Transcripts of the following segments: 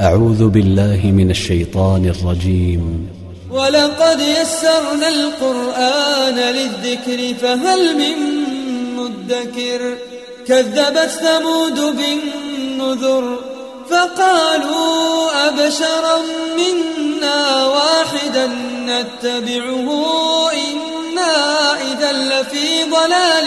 أعوذ بالله من الشيطان الرجيم. ولقد يسرنا القرآن للذكر فهل من مدكر؟ كذبت ثمود بالنذر فقالوا أبشرا منا واحدا نتبعه إنا إذا لفي ضلال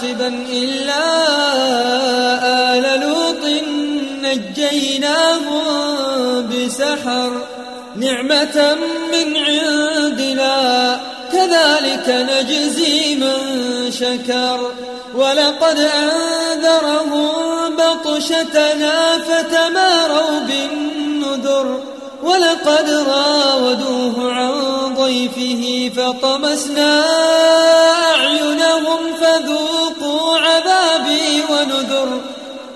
حاصبا إلا آل لوط نجيناهم بسحر نعمة من عندنا كذلك نجزي من شكر. ولقد أنذرهم بطشتنا فتماروا بالنذر. ولقد راودوه عن ضيفه فطمسنا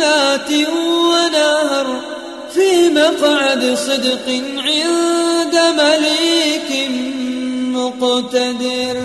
جنات ونهر في مقعد صدق عند مليك مقتدر.